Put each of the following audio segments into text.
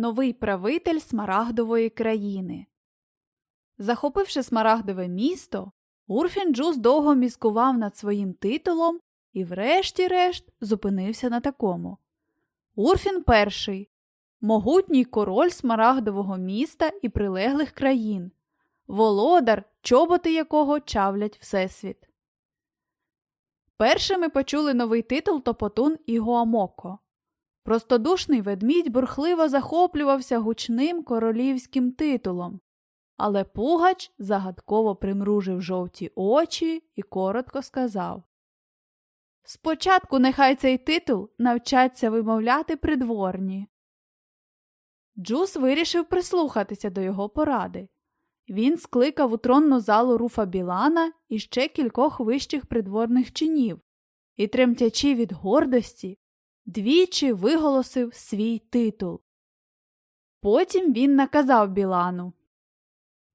новий правитель Смарагдової країни. Захопивши Смарагдове місто, Урфін Джус довго міскував над своїм титулом і, врешті-решт, зупинився на такому. Урфін перший могутній король Смарагдового міста і прилеглих країн, володар, чоботи якого чавлять Всесвіт. Першими почули новий титул Топотун і Гуамоко. Простодушний ведмідь бурхливо захоплювався гучним королівським титулом, але Пугач загадково примружив жовті очі і коротко сказав Спочатку нехай цей титул навчаться вимовляти придворні. Джус вирішив прислухатися до його поради. Він скликав у тронну залу руфа Білана і ще кількох вищих придворних чинів і, тремтячи від гордості, двічі виголосив свій титул. Потім він наказав Білану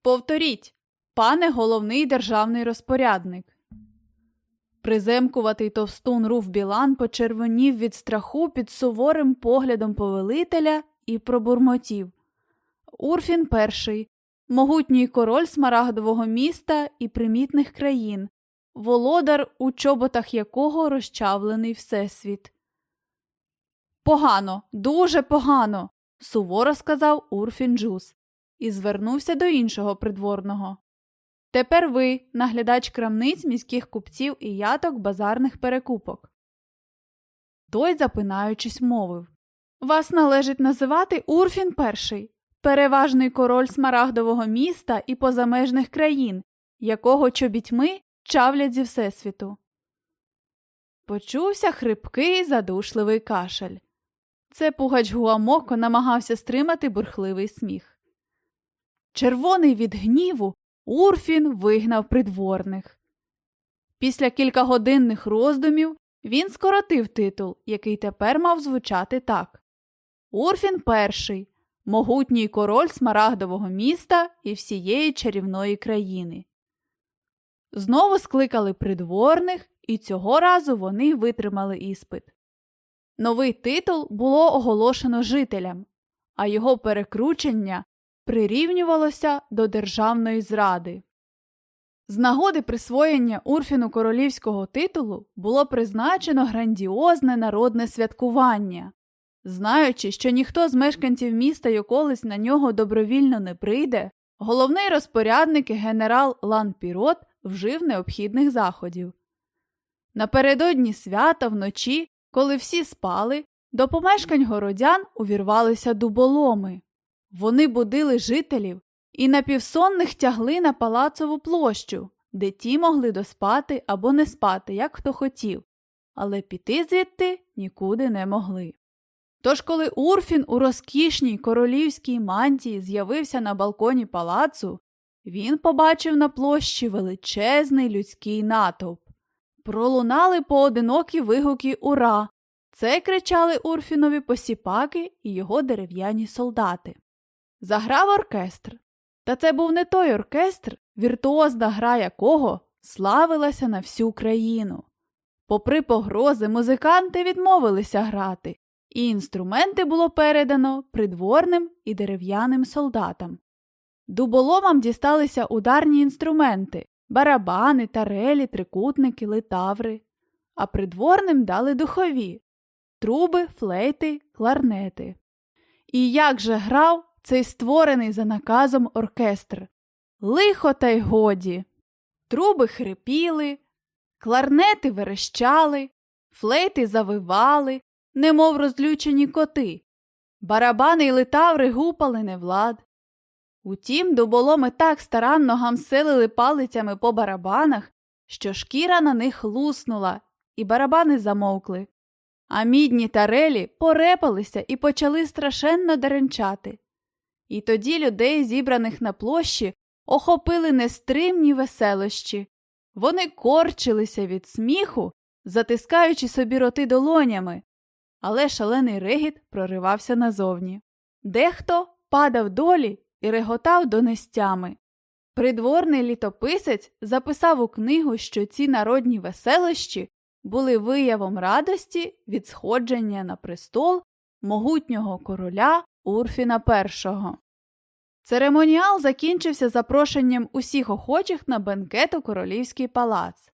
Повторіть, пане головний державний розпорядник. Приземкуватий товстун руф Білан почервонів від страху під суворим поглядом повелителя і пробурмотів. Урфін перший, могутній король смарагдового міста і примітних країн, володар, у чоботах якого розчавлений всесвіт. Погано, дуже погано, суворо сказав Урфін Джус і звернувся до іншого придворного. Тепер ви, наглядач крамниць міських купців і яток базарних перекупок. Той, запинаючись, мовив Вас належить називати Урфін перший, переважний король смарагдового міста і позамежних країн, якого чобітьми чавлять зі Всесвіту. Почувся хрипкий задушливий кашель. Це пугач Гуамоко намагався стримати бурхливий сміх. Червоний від гніву, Урфін вигнав придворних. Після кількагодинних роздумів він скоротив титул, який тепер мав звучати так Урфін перший, могутній король смарагдового міста і всієї чарівної країни. Знову скликали придворних, і цього разу вони витримали іспит. Новий титул було оголошено жителям, а його перекручення прирівнювалося до державної зради. З нагоди присвоєння Урфіну королівського титулу було призначено грандіозне народне святкування. Знаючи, що ніхто з мешканців міста й на нього добровільно не прийде, головний розпорядник генерал Лан Пірот вжив необхідних заходів. Напередодні свята вночі, коли всі спали, до помешкань городян увірвалися дуболоми. Вони будили жителів і напівсонних тягли на палацову площу, де ті могли доспати або не спати, як хто хотів, але піти звідти нікуди не могли. Тож, коли Урфін у розкішній королівській мантії з'явився на балконі палацу, він побачив на площі величезний людський натовп. Пролунали поодинокі вигуки Ура! Це кричали Урфінові посіпаки і його дерев'яні солдати. Заграв оркестр. Та це був не той оркестр, віртуозна гра якого славилася на всю країну. Попри погрози, музиканти відмовилися грати, і інструменти було передано придворним і дерев'яним солдатам. Дуболомам дісталися ударні інструменти барабани, тарелі, трикутники, литаври, а придворним дали духові труби, флейти, кларнети. І як же грав цей створений за наказом оркестр? Лихо та й годі. Труби хрипіли, кларнети верещали, флейти завивали, немов розлючені коти. Барабани й литаври гупали невлад. Утім, дуболоми так старанно гамселили палицями по барабанах, що шкіра на них луснула, і барабани замовкли. А мідні тарелі порепалися і почали страшенно деренчати. І тоді людей, зібраних на площі, охопили нестримні веселощі. Вони корчилися від сміху, затискаючи собі роти долонями, але шалений регіт проривався назовні. Дехто падав долі і реготав донестями. Придворний літописець записав у книгу, що ці народні веселощі були виявом радості від сходження на престол могутнього короля Урфіна І. Церемоніал закінчився запрошенням усіх охочих на бенкет у королівський палац.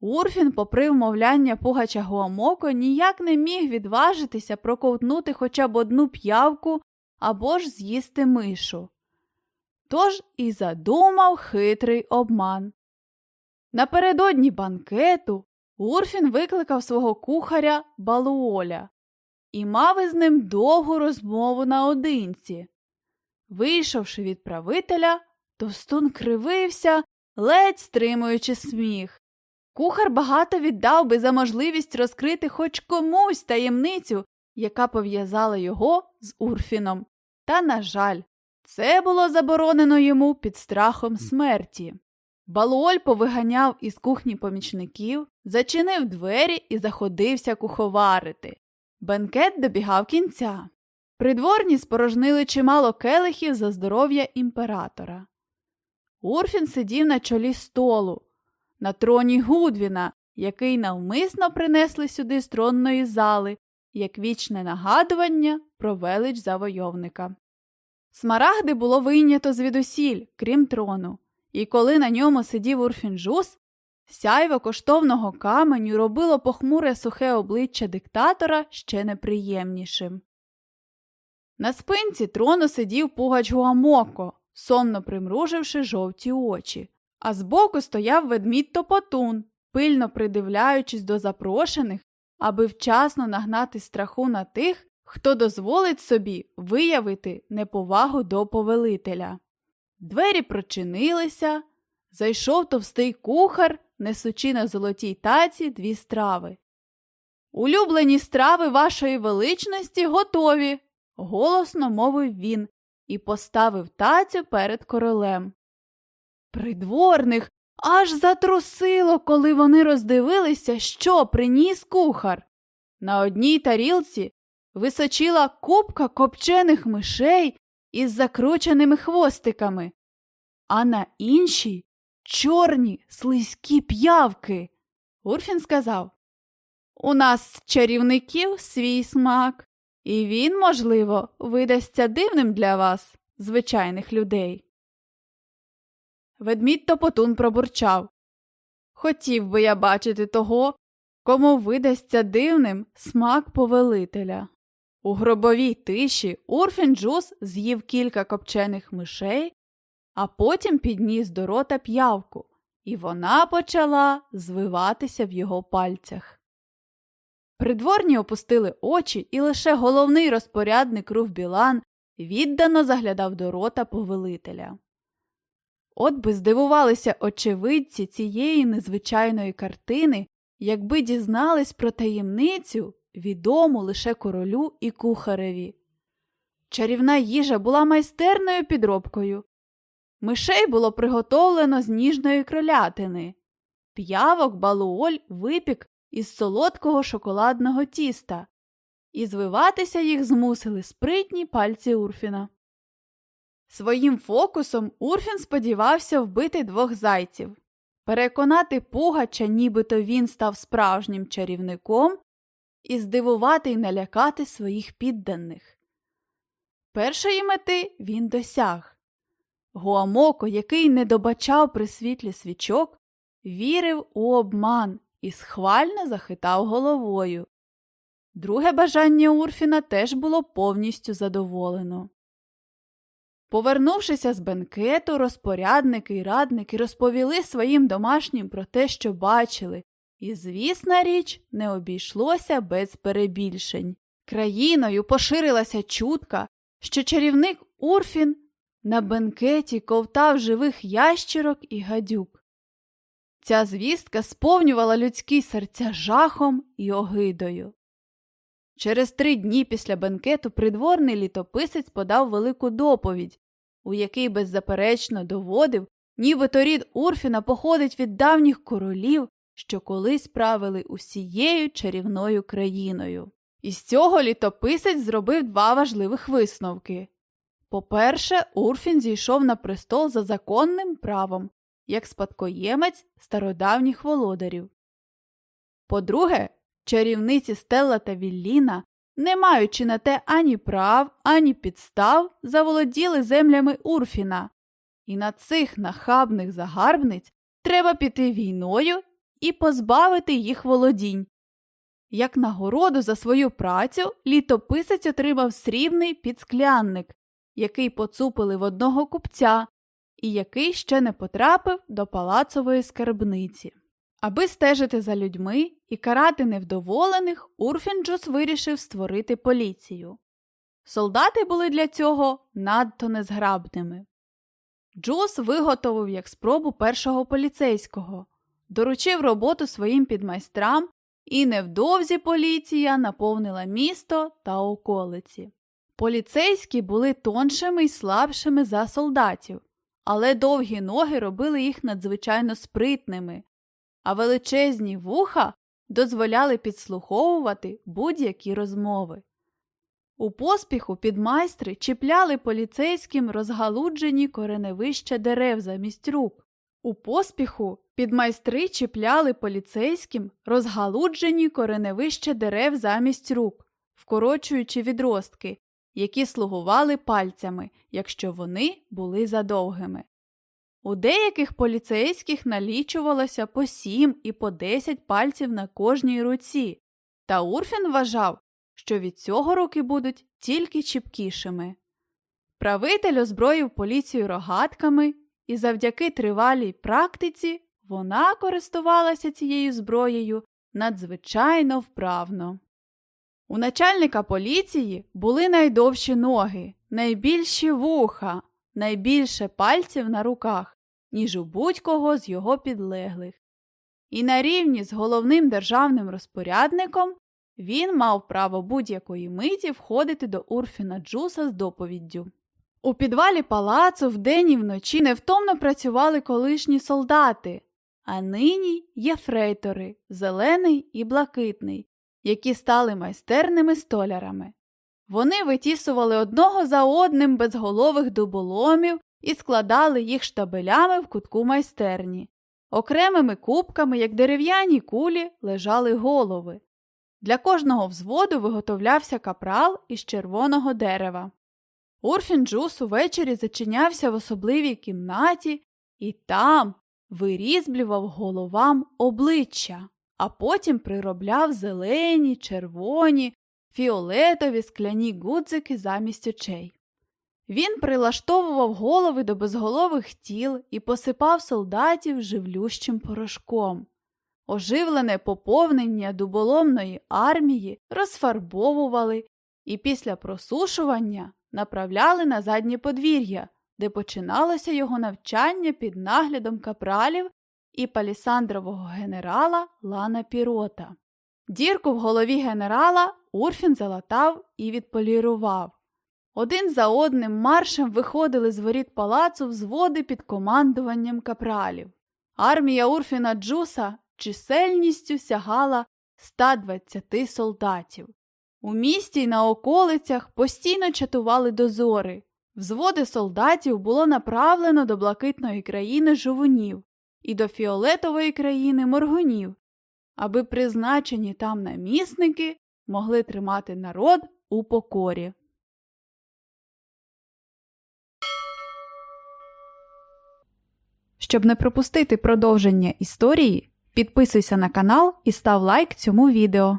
Урфін, попри вмовляння пугача Гуамоко, ніяк не міг відважитися проковтнути хоча б одну п'явку або ж з'їсти мишу. Тож і задумав хитрий обман. Напередодні банкету Урфін викликав свого кухаря Балуоля і мав із ним довгу розмову наодинці. Вийшовши від правителя, товстун кривився, ледь стримуючи сміх. Кухар багато віддав би за можливість розкрити хоч комусь таємницю, яка пов'язала його з Урфіном. Та, на жаль, це було заборонено йому під страхом смерті. Балуоль повиганяв із кухні помічників, зачинив двері і заходився куховарити. Бенкет добігав кінця. Придворні спорожнили чимало келихів за здоров'я імператора. Урфін сидів на чолі столу, на троні Гудвіна, який навмисно принесли сюди з тронної зали, як вічне нагадування про велич завойовника. Смарагди було вийнято звідусіль, крім трону, і коли на ньому сидів Урфінджус, сяйво коштовного каменю робило похмуре сухе обличчя диктатора ще неприємнішим. На спинці трону сидів пугач Гуамоко, сонно примруживши жовті очі, а збоку стояв ведмідь Топотун, пильно придивляючись до запрошених, аби вчасно нагнати страху на тих, хто дозволить собі виявити неповагу до повелителя. Двері прочинилися, зайшов товстий кухар, несучи на золотій таці дві страви. Улюблені страви вашої величності готові, голосно мовив він і поставив тацю перед королем. Придворних аж затрусило, коли вони роздивилися, що приніс кухар. На одній тарілці височила купка копчених мишей із закрученими хвостиками, а на іншій чорні слизькі п'явки. Урфін сказав У нас чарівників свій смак, і він, можливо, видасться дивним для вас, звичайних людей. Ведмідь Топотун пробурчав. Хотів би я бачити того, кому видасться дивним смак повелителя. У гробовій тиші Урфін Джус з'їв кілька копчених мишей, а потім підніс до рота п'явку, і вона почала звиватися в його пальцях. Придворні опустили очі, і лише головний розпорядник Руф Білан віддано заглядав до рота повелителя. От би здивувалися очевидці цієї незвичайної картини, якби дізнались про таємницю, відому лише королю і кухареві. Чарівна їжа була майстерною підробкою. Мишей було приготовлено з ніжної кролятини. П'явок балуоль випік із солодкого шоколадного тіста, і звиватися їх змусили спритні пальці Урфіна. Своїм фокусом Урфін сподівався вбити двох зайців, переконати Пугача, нібито він став справжнім чарівником, і здивувати й налякати своїх підданих. Першої мети він досяг. Гуамоко, який не добачав при світлі свічок, вірив у обман і схвально захитав головою. Друге бажання Урфіна теж було повністю задоволено. Повернувшися з бенкету, розпорядники й радники розповіли своїм домашнім про те, що бачили, і, звісна річ, не обійшлося без перебільшень. Країною поширилася чутка, що чарівник Урфін на бенкеті ковтав живих ящірок і гадюк. Ця звістка сповнювала людські серця жахом і огидою. Через три дні після бенкету придворний літописець подав велику доповідь, у який беззаперечно доводив, нібито рід Урфіна походить від давніх королів, що колись правили усією чарівною країною. Із цього літописець зробив два важливих висновки. По-перше, Урфін зійшов на престол за законним правом, як спадкоємець стародавніх володарів. По-друге, чарівниці Стелла та Вілліна не маючи на те ані прав, ані підстав, заволоділи землями Урфіна. І на цих нахабних загарбниць треба піти війною і позбавити їх володінь. Як нагороду за свою працю літописець отримав срібний підсклянник, який поцупили в одного купця, і який ще не потрапив до палацової скарбниці. Аби стежити за людьми і карати невдоволених, Урфінджус вирішив створити поліцію. Солдати були для цього надто незграбними. Джус виготовив як спробу першого поліцейського, доручив роботу своїм підмайстрам, і невдовзі поліція наповнила місто та околиці. Поліцейські були тоншими й слабшими за солдатів, але довгі ноги робили їх надзвичайно спритними, а величезні вуха дозволяли підслуховувати будь-які розмови. У поспіху підмайстри чіпляли поліцейським розгалуджені кореневища дерев замість рук. У поспіху підмайстри чіпляли поліцейським розгалуджені кореневища дерев замість рук, вкорочуючи відростки, які слугували пальцями, якщо вони були задовгими. У деяких поліцейських налічувалося по сім і по десять пальців на кожній руці, та Урфін вважав, що від цього руки будуть тільки чіпкішими. Правитель озброїв поліцію рогатками, і завдяки тривалій практиці вона користувалася цією зброєю надзвичайно вправно. У начальника поліції були найдовші ноги, найбільші вуха, найбільше пальців на руках, ніж у будь-кого з його підлеглих. І на рівні з головним державним розпорядником він мав право будь-якої миті входити до Урфіна Джуса з доповіддю. У підвалі палацу вдень і вночі невтомно працювали колишні солдати, а нині є фрейтори, зелений і блакитний, які стали майстерними столярами. Вони витісували одного за одним безголових дуболомів і складали їх штабелями в кутку майстерні. Окремими кубками, як дерев'яні кулі, лежали голови. Для кожного взводу виготовлявся капрал із червоного дерева. Урфін Джус увечері зачинявся в особливій кімнаті і там вирізблював головам обличчя, а потім приробляв зелені, червоні, фіолетові скляні гудзики замість очей. Він прилаштовував голови до безголових тіл і посипав солдатів живлющим порошком. Оживлене поповнення дуболомної армії розфарбовували і після просушування направляли на заднє подвір'я, де починалося його навчання під наглядом капралів і палісандрового генерала Лана Пірота. Дірку в голові генерала Урфін залатав і відполірував. Один за одним маршем виходили з воріт палацу взводи під командуванням капралів. Армія Урфіна Джуса чисельністю сягала 120 солдатів. У місті й на околицях постійно чатували дозори. Взводи солдатів було направлено до блакитної країни жовунів і до фіолетової країни моргунів, аби призначені там намісники могли тримати народ у покорі. Щоб не пропустити продовження історії, підписуйся на канал і став лайк цьому відео.